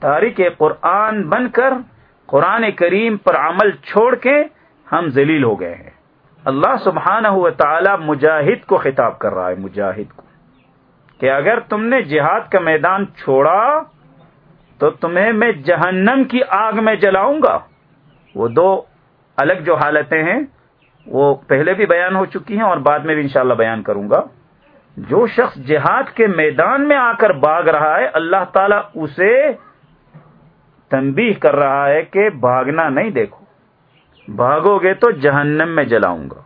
تاریخ قرآن بن کر قرآن کریم پر عمل چھوڑ کے ہم ذلیل ہو گئے ہیں۔ اللہ سبحانہ و تعالی مجاہد کو خطاب کر رہا ہے، مجاہد کو۔ کہ اگر تم نے جہاد کا میدان چھوڑا تو تمہیں میں جہنم کی آگ میں جلاؤں گا۔ وہ دو الگ جو حالتیں ہیں، وہ پہلے بھی بیان ہو چکی ہیں اور بعد میں بھی انشاءاللہ بیان کروں گا۔ جو شخص جہاد کے میدان میں آ کر باغ رہا ہے، اللہ تعالیٰ اسے تنبیہ کر رہا ہے کہ بھاگنا نہیں دیکھو۔ بھاگو گے تو جہنم میں جلاؤں گا۔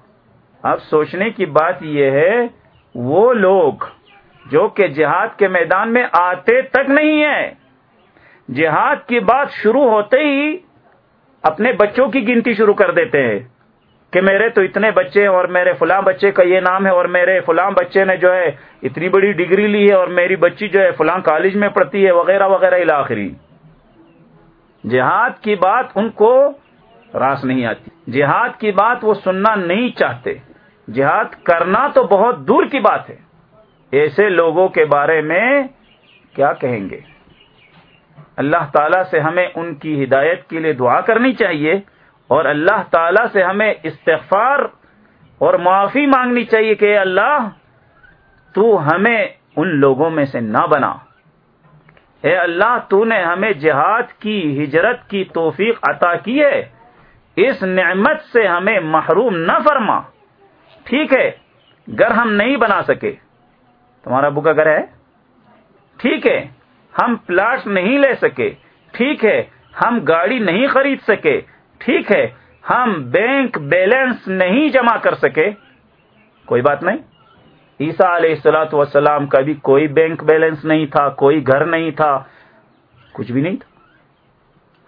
اب سوچنے کی بات یہ ہے، وہ لوگ جو کہ جہاد کے میدان میں آتے تک نہیں ہیں، جہاد کی بات شروع ہوتے ہی اپنے بچوں کی گنتی شروع کر دیتے ہیں کہ میرے تو اتنے بچے اور میرے فلاں بچے کا یہ نام ہے اور میرے فلاں بچے نے جو ہے اتنی بڑی ڈگری لی ہے اور میری بچی جو ہے فلاں کالج میں پڑھتی ہے وغیرہ وغیرہ الاخری جہاد کی بات ان کو راس نہیں آتی۔ جہاد کی بات وہ سننا نہیں چاہتے۔ جہاد کرنا تو بہت دور کی بات ہے۔ ایسے لوگوں کے بارے میں کیا کہیں گے؟ اللہ تعالی سے ہمیں ان کی ہدایت کے لیے دعا کرنی چاہیے اور اللہ تعالی سے ہمیں استغفار اور معافی مانگنی چاہیے کہ اللہ تو ہمیں ان لوگوں میں سے نہ بنا۔ اے اللہ، تو نے ہمیں جہاد کی، ہجرت کی توفیق عطا کی ہے۔ اس نعمت سے ہمیں محروم نہ فرما۔ ٹھیک ہے، گھر ہم نہیں بنا سکے۔ تمہارا ابو کا گھر ہے؟ ٹھیک ہے، ہم پلاٹ نہیں لے سکے۔ ٹھیک ہے، ہم گاڑی نہیں خرید سکے۔ ٹھیک ہے، ہم بینک بیلنس نہیں جمع کر سکے۔ کوئی بات نہیں۔ عیسیٰ علیہ السلاۃ وسلام کا بھی کوئی بینک بیلنس نہیں تھا، کوئی گھر نہیں تھا، کچھ بھی نہیں تھا۔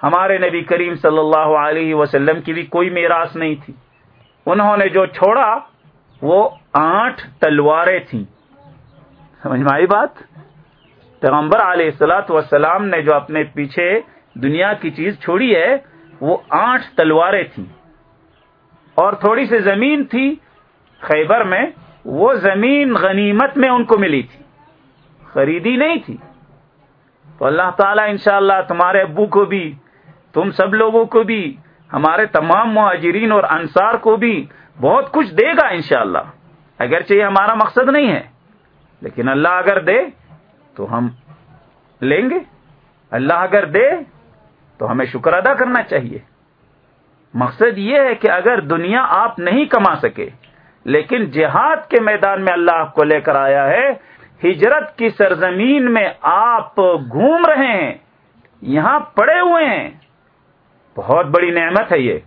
ہمارے نبی کریم صلی اللہ علیہ وسلم کی بھی کوئی میراث نہیں تھی۔ انہوں نے جو چھوڑا، وہ آٹھ تلواریں تھیں۔ سمجھ میں آئی بات؟ پیغمبر علیہ السلاۃ وسلام نے جو اپنے پیچھے دنیا کی چیز چھوڑی ہے، وہ آٹھ تلواریں تھیں۔ اور تھوڑی سی زمین تھی، خیبر میں وہ زمین غنیمت میں ان کو ملی تھی۔ خریدی نہیں تھی۔ تو اللہ تعالیٰ انشاءاللہ تمہارے ابو کو بھی، تم سب لوگوں کو بھی، ہمارے تمام مہاجرین اور انصار کو بھی بہت کچھ دے گا انشاءاللہ۔ اگرچہ یہ ہمارا مقصد نہیں ہے، لیکن اللہ اگر دے تو ہم لیں گے۔ اللہ اگر دے تو ہمیں شکر ادا کرنا چاہیے۔ مقصد یہ ہے کہ اگر دنیا آپ نہیں کما سکے لیکن جہاد کے میدان میں اللہ کو لے کر آیا ہے، ہجرت کی سرزمین میں آپ گھوم رہے ہیں، یہاں پڑے ہوئے ہیں۔ بہت بڑی نعمت ہے یہ۔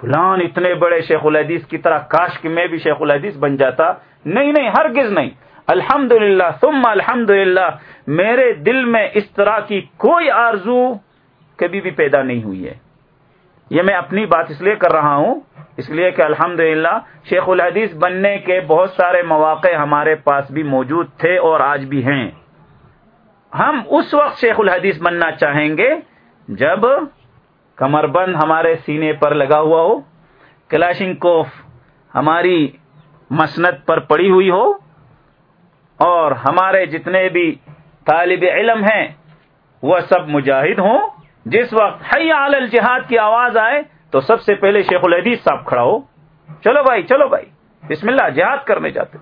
فلان اتنے بڑے شیخ الحدیث کی طرح کاش کہ میں بھی شیخ الحدیث بن جاتا۔ نہیں نہیں، ہرگز نہیں۔ الحمد للہ تم الحمد میرے دل میں اس طرح کی کوئی آرزو کبھی بھی پیدا نہیں ہوئی ہے۔ یہ میں اپنی بات اس لیے کر رہا ہوں اس لیے کہ الحمد شیخ الحدیث بننے کے بہت سارے مواقع ہمارے پاس بھی موجود تھے اور آج بھی ہیں۔ ہم اس وقت شیخ الحدیث بننا چاہیں گے جب کمر بند ہمارے سینے پر لگا ہوا ہو کلاشن کوف ہماری مسنت پر پڑی ہوئی ہو، اور ہمارے جتنے بھی طالب علم ہیں، وہ سب مجاہد ہوں۔ جس وقت حی علی الجہاد کی آواز آئے تو سب سے پہلے شیخ الحدیث صاحب کھڑا ہو۔ چلو بھائی چلو بھائی۔ بسم اللہ، جہاد کرنے جاتے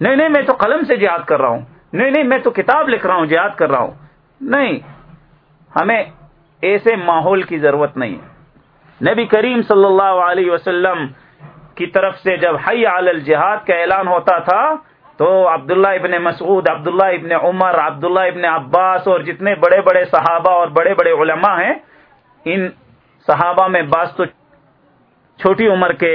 نہیں نہیں، میں تو قلم سے جہاد کر رہا ہوں۔ نہیں نہیں، میں تو کتاب لکھ رہا ہوں، جہاد کر رہا ہوں۔ نہیں، ہمیں ایسے ماحول کی ضرورت نہیں ہے۔ نبی کریم صلی اللہ علیہ وسلم کی طرف سے جب حی علی الجہاد کا اعلان ہوتا تھا، تو عبداللہ ابن مسعود، عبداللہ ابن عمر، عبداللہ ابن عباس اور جتنے بڑے بڑے صحابہ اور بڑے بڑے علماء ہیں، ان صحابہ میں بعض تو چھوٹی عمر کے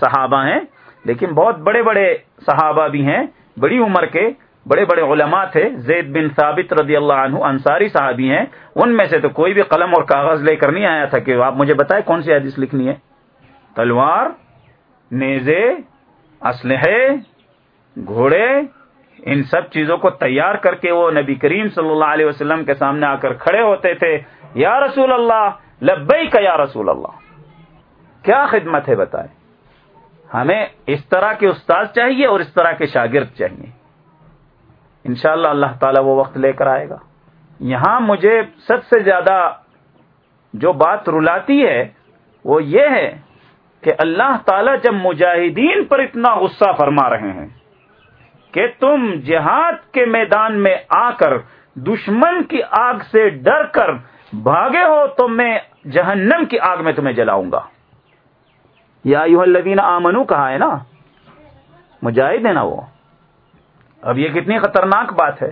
صحابہ ہیں، لیکن بہت بڑے بڑے صحابہ بھی ہیں، بڑی عمر کے بڑے بڑے علماء تھے، زید بن ثابت رضی اللہ عنہ انصاری صحابی ہیں، ان میں سے تو کوئی بھی قلم اور کاغذ لے کر نہیں آیا تھا کہ آپ مجھے بتائیں کون سی حدیث لکھنی ہے۔ تلوار، نیزے، اسلحے، گھوڑے، ان سب چیزوں کو تیار کر کے وہ نبی کریم صلی اللہ علیہ وسلم کے سامنے آ کر کھڑے ہوتے تھے۔ یا رسول اللہ لبئی کا یا رسول اللہ۔ کیا خدمت ہے بتائے ہمیں اس طرح کے استاد چاہیے اور اس طرح کے شاگرد چاہیے۔ انشاءاللہ اللہ اللہ تعالیٰ وہ وقت لے کر آئے گا۔ یہاں مجھے سب سے زیادہ جو بات رلاتی ہے وہ یہ ہے کہ اللہ تعالی جب مجاہدین پر اتنا غصہ فرما رہے ہیں کہ تم جہاد کے میدان میں آ کر دشمن کی آگ سے ڈر کر بھاگے ہو تو میں جہنم کی آگ میں تمہیں جلاؤں گا۔ یا یو الدین آمنو کہا ہے نا، مجاہد ہے نا وہ۔ اب یہ کتنی خطرناک بات ہے،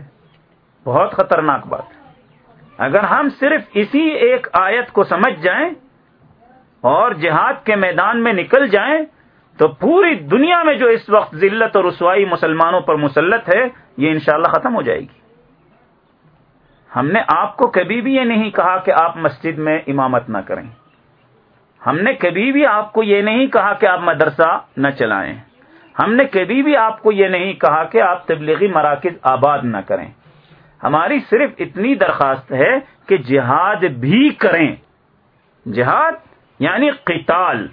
بہت خطرناک بات ہے۔ اگر ہم صرف اسی ایک آیت کو سمجھ جائیں اور جہاد کے میدان میں نکل جائیں، تو پوری دنیا میں جو اس وقت ذلت اور رسوائی مسلمانوں پر مسلط ہے، یہ انشاءاللہ ختم ہو جائے گی۔ ہم نے آپ کو کبھی بھی یہ نہیں کہا کہ آپ مسجد میں امامت نہ کریں۔ ہم نے کبھی بھی آپ کو یہ نہیں کہا کہ آپ مدرسہ نہ چلائیں۔ ہم نے کبھی بھی آپ کو یہ نہیں کہا کہ آپ تبلیغی مراکز آباد نہ کریں۔ ہماری صرف اتنی درخواست ہے کہ جہاد بھی کریں۔ جہاد یعنی قتال۔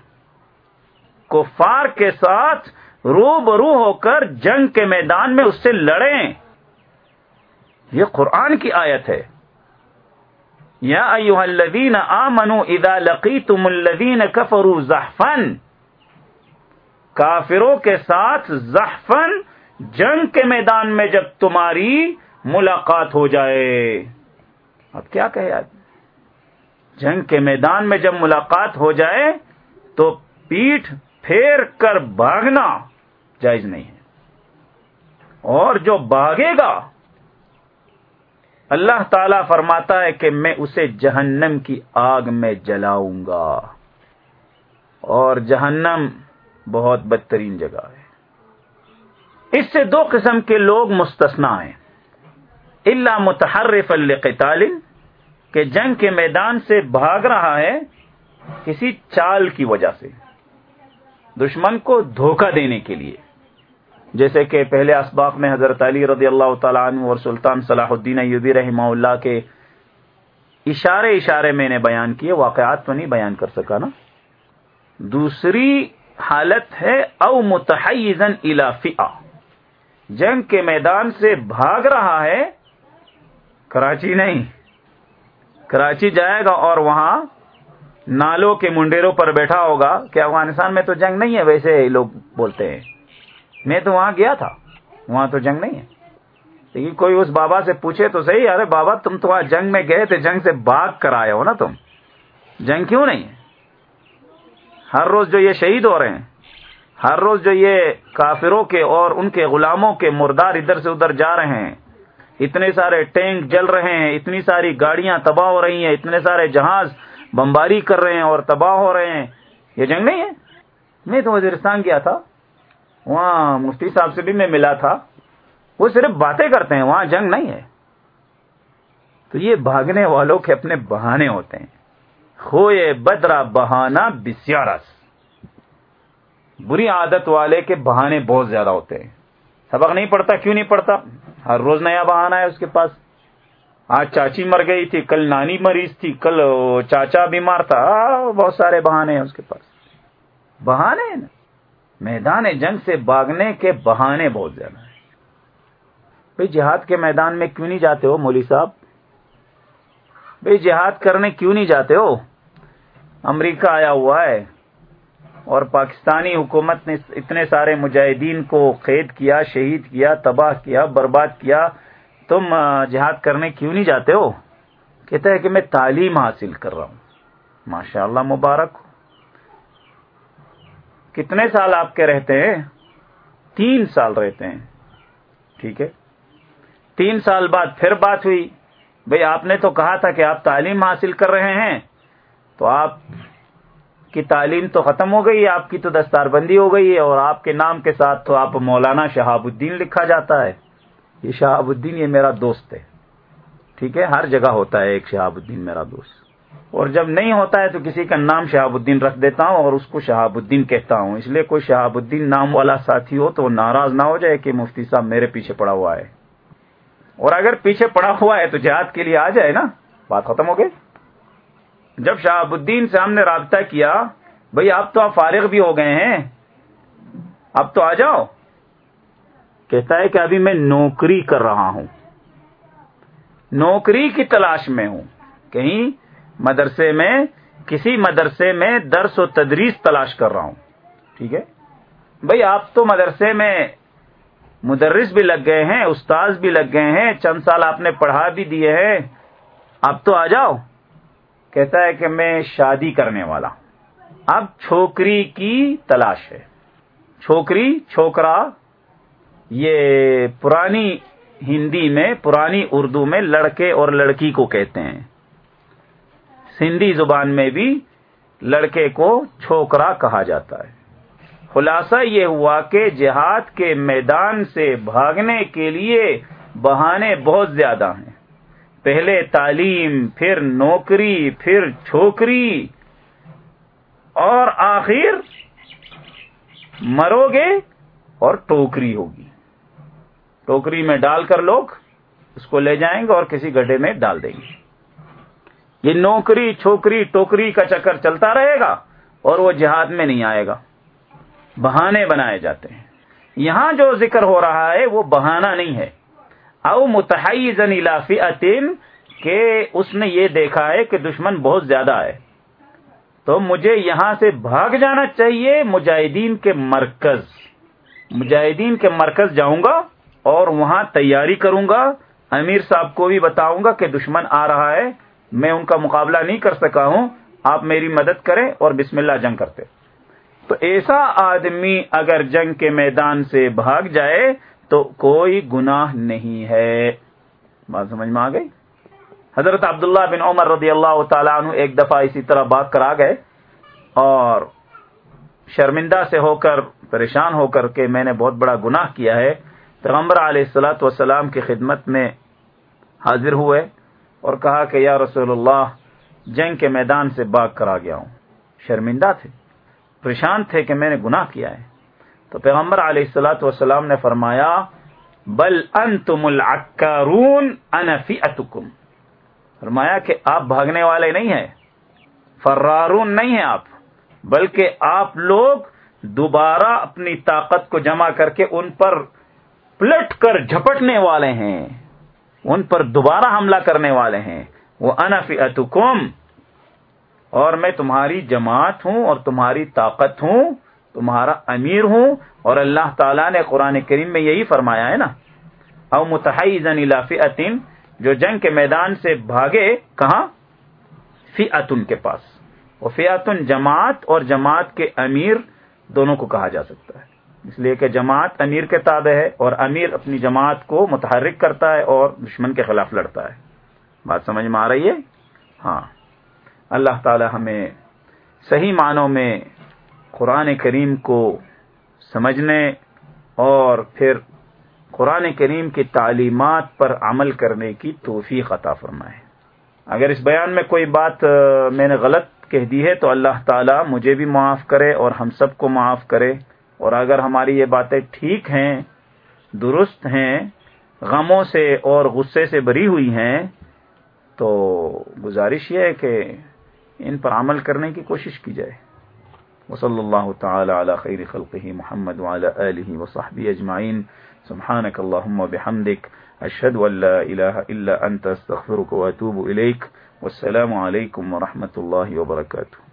کفار کے ساتھ رو برو ہو کر جنگ کے میدان میں اس سے لڑیں۔ یہ قرآن کی آیت ہے۔ یا ایوہ الذین آمنوا اذا لقیتم الذین کفروا زحفن کافروں کے ساتھ زحفن جنگ کے میدان میں جب تمہاری ملاقات ہو جائے۔ اب کیا کہے آج جنگ کے میدان میں جب ملاقات ہو جائے تو پیٹھ پھیر کر بھاگنا جائز نہیں ہے۔ اور جو بھاگے گا اللہ تعالی فرماتا ہے کہ میں اسے جہنم کی آگ میں جلاؤں گا۔ اور جہنم بہت بدترین جگہ ہے۔ اس سے دو قسم کے لوگ مستثنا ہیں۔ اللہ متحرف القتال کہ جنگ کے میدان سے بھاگ رہا ہے کسی چال کی وجہ سے۔ دشمن کو دھوکہ دینے کے لیے۔ جیسے کہ پہلے اسباق میں حضرت علی رضی اللہ تعالیٰ عنہ اور سلطان صلاح الدین ایوبی رحمہ اللہ کے اشارے اشارے میں نے بیان کیے، واقعات تو نہیں بیان کر سکا نا۔ دوسری حالت ہے، او متحزن الافیہ جنگ کے میدان سے بھاگ رہا ہے، کراچی نہیں۔ کراچی جائے گا اور وہاں نالوں کے منڈیروں پر بیٹھا ہوگا۔ کہ افغانستان میں تو جنگ نہیں ہے، ویسے لوگ بولتے ہیں۔ میں تو وہاں گیا تھا، وہاں تو جنگ نہیں ہے۔ لیکن کوئی اس بابا سے پوچھے تو صحیح، ارے بابا تم تو وہاں جنگ میں گئے تھے، جنگ سے بھاگ کر آئے ہو نا تم۔ جنگ کیوں نہیں ہے؟ ہر روز جو یہ شہید ہو رہے ہیں، ہر روز جو یہ کافروں کے اور ان کے غلاموں کے مردار ادھر سے ادھر جا رہے ہیں۔ اتنے سارے ٹینک جل رہے ہیں، اتنی ساری گاڑیاں تباہ ہو رہی ہیں، اتنے سارے جہاز بمباری کر رہے ہیں اور تباہ ہو رہے ہیں۔ یہ جنگ نہیں ہے؟ میں تو وزیرستان گیا تھا۔ وہاں مفتی صاحب سے بھی میں ملا تھا۔ وہ صرف باتیں کرتے ہیں، وہاں جنگ نہیں ہے۔ تو یہ بھاگنے والوں کے اپنے بہانے ہوتے ہیں۔ خوئے بدرا بہانا بسیارس بری عادت والے کے بہانے بہت زیادہ ہوتے ہیں۔ سبق نہیں پڑتا کیوں نہیں پڑتا ہر روز نیا بہانا ہے اس کے پاس۔ آج چاچی مر گئی تھی، کل نانی مریض تھی، کل چاچا بیمار تھا۔ بہت سارے بہانے ہیں اس کے پاس۔ بہانے نا۔ میدان جنگ سے باغنے کے بہانے بہت زیادہ ہیں۔ بھائی جہاد کے میدان میں کیوں نہیں جاتے ہو مولی صاحب؟ بھائی جہاد کرنے کیوں نہیں جاتے ہو؟ امریکہ آیا ہوا ہے اور پاکستانی حکومت نے اتنے سارے مجاہدین کو قید کیا، شہید کیا، تباہ کیا، برباد کیا۔ تم جہاد کرنے کیوں نہیں جاتے ہو؟ کہتے ہیں کہ میں تعلیم حاصل کر رہا ہوں۔ ماشاء اللہ مبارک ہو۔ کتنے سال آپ کے رہتے ہیں؟ تین سال رہتے ہیں۔ ٹھیک ہے۔ تین سال بعد پھر بات ہوئی۔ بھئی آپ نے تو کہا تھا کہ آپ تعلیم حاصل کر رہے ہیں۔ تو آپ کی تعلیم تو ختم ہو گئی، آپ کی تو دستار بندی ہو گئی ہے اور آپ کے نام کے ساتھ تو آپ مولانا شہاب الدین لکھا جاتا ہے۔ یہ شہاب الدین یہ میرا دوست ہے۔ ٹھیک ہے، ہر جگہ ہوتا ہے ایک شہاب الدین میرا دوست۔ اور جب نہیں ہوتا ہے تو کسی کا نام شہاب الدین رکھ دیتا ہوں اور اس کو شہاب الدین کہتا ہوں۔ اس لیے کوئی شہاب الدین نام والا ساتھی ہو تو وہ ناراض نہ ہو جائے کہ مفتی صاحب میرے پیچھے پڑا ہوا ہے۔ اور اگر پیچھے پڑا ہوا ہے تو جہاد کے لیے آ جائے نا۔ بات ختم ہو گئی۔ جب شہاب الدین سے ہم نے رابطہ کیا بھئی اب تو آپ فارغ بھی ہو گئے ہیں۔ اب تو آ جاؤ۔ کہتا ہے کہ ابھی میں نوکری کر رہا ہوں۔ نوکری کی تلاش میں ہوں۔ کہیں مدرسے میں، کسی مدرسے میں درس و تدریس تلاش کر رہا ہوں۔ ٹھیک ہے؟ بھائی آپ تو مدرسے میں مدرس بھی لگ گئے ہیں، استاذ بھی لگ گئے ہیں، چند سال آپ نے پڑھا بھی دیے ہیں۔ اب تو آ جاؤ۔ کہتا ہے کہ میں شادی کرنے والا اب چھوکری کی تلاش ہے۔ چھوکری، چھوکرا، یہ پرانی ہندی میں، پرانی اردو میں لڑکے اور لڑکی کو کہتے ہیں۔ سندھی زبان میں بھی لڑکے کو چھوکرا کہا جاتا ہے۔ خلاصہ یہ ہوا کہ جہاد کے میدان سے بھاگنے کے لیے بہانے بہت زیادہ ہیں۔ پہلے تعلیم، پھر نوکری، پھر چھوکری، اور آخر مرو گے اور ٹوکری ہوگی۔ ٹوکری میں ڈال کر لوگ اس کو لے جائیں گے اور کسی گڈھے میں ڈال دیں گے۔ یہ نوکری، چھوکری، ٹوکری کا چکر چلتا رہے گا اور وہ جہاد میں نہیں آئے گا۔ بہانے بنائے جاتے ہیں۔ یہاں جو ذکر ہو رہا ہے وہ بہانہ نہیں ہے۔ او متحز علافی عطیم کہ اس نے یہ دیکھا ہے کہ دشمن بہت زیادہ ہے۔ تو مجھے یہاں سے بھاگ جانا چاہیے، مجاہدین کے مرکز۔ مجاہدین کے مرکز جاؤں گا اور وہاں تیاری کروں گا۔ امیر صاحب کو بھی بتاؤں گا کہ دشمن آ رہا ہے۔ میں ان کا مقابلہ نہیں کر سکا ہوں، آپ میری مدد کریں اور بسم اللہ جنگ کرتے۔ تو ایسا آدمی اگر جنگ کے میدان سے بھاگ جائے تو کوئی گناہ نہیں ہے۔ بات سمجھ میں آ گئی؟ حضرت عبداللہ بن عمر رضی اللہ تعالیٰ عنہ ایک دفعہ اسی طرح بھاگ کر آ گئے اور شرمندہ سے ہو کر، پریشان ہو کر کے میں نے بہت بڑا گناہ کیا ہے۔ پیغمبر علیہ السلاۃ وسلام کی خدمت میں حاضر ہوئے۔ اور کہا کہ یا رسول اللہ، جنگ کے میدان سے باغ کرا گیا ہوں۔ شرمندہ تھے۔ پریشان تھے کہ میں نے گناہ کیا ہے۔ تو پیغمبر علیہ السلاۃ والسلام نے فرمایا، بل انتم العکارون انا فئتکم۔ فرمایا کہ آپ بھاگنے والے نہیں ہیں، فرارون نہیں ہیں آپ، بلکہ آپ لوگ دوبارہ اپنی طاقت کو جمع کر کے ان پر پلٹ کر جھپٹنے والے ہیں۔ ان پر دوبارہ حملہ کرنے والے ہیں۔ وہ انفی اور میں تمہاری جماعت ہوں اور تمہاری طاقت ہوں، تمہارا امیر ہوں، اور اللہ تعالیٰ نے قرآن کریم میں یہی فرمایا ہے نا۔ او متحزن الافی عطین جو جنگ کے میدان سے بھاگے، کہاں؟ فی کے پاس۔ وہ فیاتن جماعت اور جماعت کے امیر، دونوں کو کہا جا سکتا ہے۔ اس لیے کہ جماعت امیر کے تابع ہے اور امیر اپنی جماعت کو متحرک کرتا ہے اور دشمن کے خلاف لڑتا ہے۔ بات سمجھ میں آ رہی ہے؟ ہاں۔ اللہ تعالی ہمیں صحیح معنوں میں قرآن کریم کو سمجھنے اور پھر قرآن کریم کی تعلیمات پر عمل کرنے کی توفیق عطا فرمائے۔ اگر اس بیان میں کوئی بات میں نے غلط کہہ دی ہے تو اللہ تعالی مجھے بھی معاف کرے اور ہم سب کو معاف کرے۔ اور اگر ہماری یہ باتیں ٹھیک ہیں، درست ہیں، غموں سے اور غصے سے بری ہوئی ہیں، تو گزارش یہ ہے کہ ان پر عمل کرنے کی کوشش کی جائے۔ وصلی اللہ تعالی علی خیر خلقہ محمد وعلی آلہ وصحبہ اجمعین۔ سبحانک اللہم وبحمدک اشہد ان لا الہ الا انت، استغفرک واتوب الیک۔ والسلام علیکم ورحمۃ اللہ وبرکاتہ۔